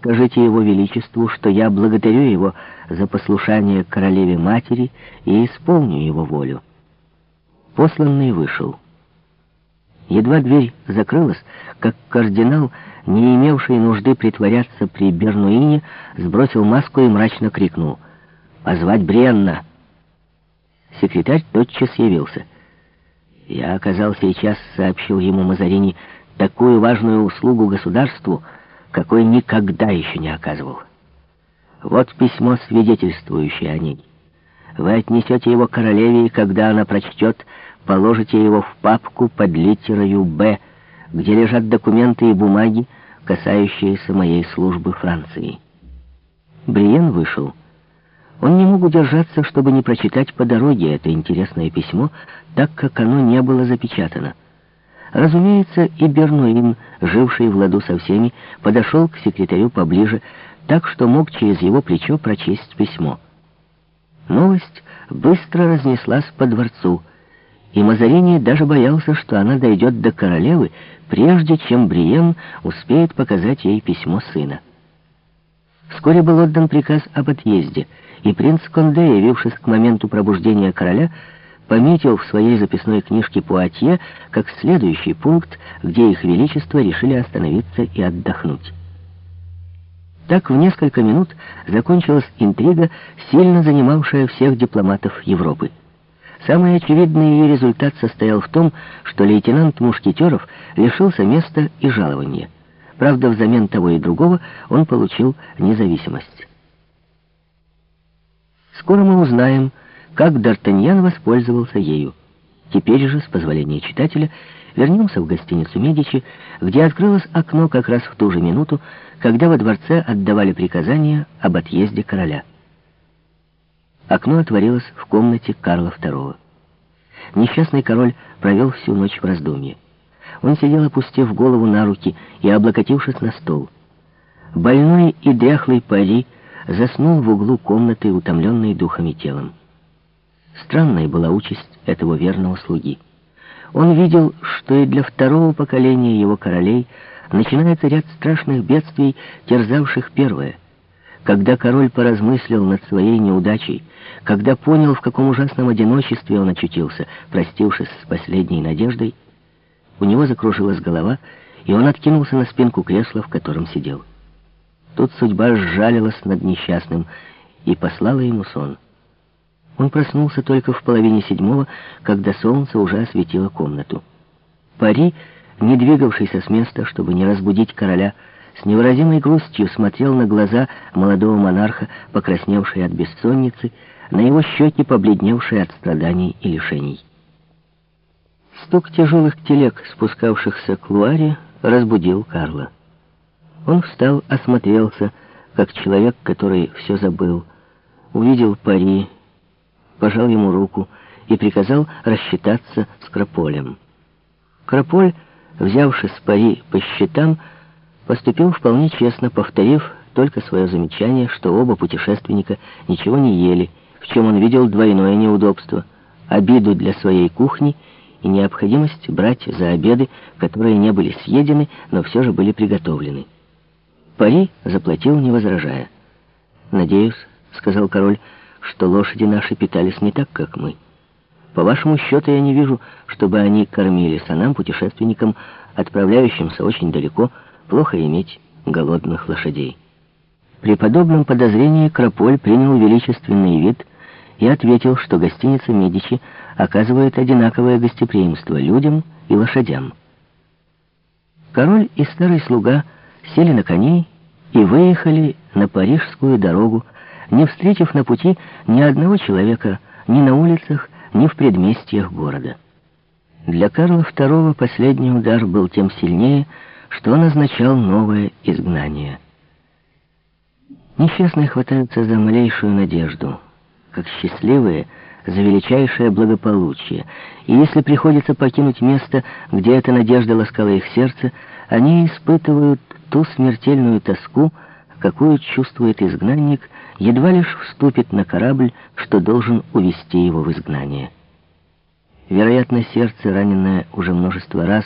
скажите его величеству, что я благодарю его за послушание королеве-матери и исполню его волю». Посланный вышел. Едва дверь закрылась, как кардинал, не имевший нужды притворяться при Бернуине, сбросил маску и мрачно крикнул «Позвать Бренна!» Секретарь тотчас явился. «Я оказал сейчас», — сообщил ему Мазарини, — «такую важную услугу государству, какой никогда еще не оказывал. Вот письмо, свидетельствующее о ней. Вы отнесете его королеве, и когда она прочтет, положите его в папку под литерою «Б», где лежат документы и бумаги, касающиеся моей службы Франции. Бриен вышел. Он не мог удержаться, чтобы не прочитать по дороге это интересное письмо, так как оно не было запечатано. Разумеется, и Бернуин, живший в ладу со всеми, подошел к секретарю поближе, так что мог через его плечо прочесть письмо. Новость быстро разнеслась по дворцу, и Мазарини даже боялся, что она дойдет до королевы, прежде чем Бриен успеет показать ей письмо сына. Вскоре был отдан приказ об отъезде, и принц Конде, явившись к моменту пробуждения короля, пометил в своей записной книжке Пуатье как следующий пункт, где их величество решили остановиться и отдохнуть. Так в несколько минут закончилась интрига, сильно занимавшая всех дипломатов Европы. Самый очевидный ее результат состоял в том, что лейтенант Мушкетеров лишился места и жалования. Правда, взамен того и другого он получил независимость. Скоро мы узнаем, как Д'Артаньян воспользовался ею. Теперь же, с позволения читателя, вернемся в гостиницу «Медичи», где открылось окно как раз в ту же минуту, когда во дворце отдавали приказания об отъезде короля. Окно отворилось в комнате Карла II. Несчастный король провел всю ночь в раздумье. Он сидел, опустив голову на руки и облокотившись на стол. Больной и дряхлый пари заснул в углу комнаты, утомленный духом и телом. Странной была участь этого верного слуги. Он видел, что и для второго поколения его королей начинается ряд страшных бедствий, терзавших первое. Когда король поразмыслил над своей неудачей, когда понял, в каком ужасном одиночестве он очутился, простившись с последней надеждой, у него закружилась голова, и он откинулся на спинку кресла, в котором сидел. Тут судьба сжалилась над несчастным и послала ему сон. Он проснулся только в половине седьмого, когда солнце уже осветило комнату. Пари, не двигавшийся с места, чтобы не разбудить короля, с невыразимой грустью смотрел на глаза молодого монарха, покрасневшие от бессонницы, на его щеки, побледневшие от страданий и лишений. Стук тяжелых телег, спускавшихся к Луаре, разбудил Карла. Он встал, осмотрелся, как человек, который все забыл, увидел пари, пожал ему руку и приказал рассчитаться с Крополем. Крополь, взявшись пари по счетам, поступил вполне честно, повторив только свое замечание, что оба путешественника ничего не ели, в чем он видел двойное неудобство, обиду для своей кухни и необходимость брать за обеды, которые не были съедены, но все же были приготовлены. Пари заплатил, не возражая. «Надеюсь», — сказал король, — что лошади наши питались не так, как мы. По вашему счету я не вижу, чтобы они кормились, а нам, путешественникам, отправляющимся очень далеко, плохо иметь голодных лошадей. При подобном подозрении Крополь принял величественный вид и ответил, что гостиница «Медичи» оказывает одинаковое гостеприимство людям и лошадям. Король и старый слуга сели на коней и выехали на парижскую дорогу, не встретив на пути ни одного человека ни на улицах, ни в предместьях города. Для Карла II последний удар был тем сильнее, что он означал новое изгнание. Несчастные хватаются за малейшую надежду, как счастливые за величайшее благополучие, и если приходится покинуть место, где эта надежда ласкала их сердце, они испытывают ту смертельную тоску, какую чувствует изгнанник, едва лишь вступит на корабль, что должен увести его в изгнание. Вероятно, сердце, раненное уже множество раз,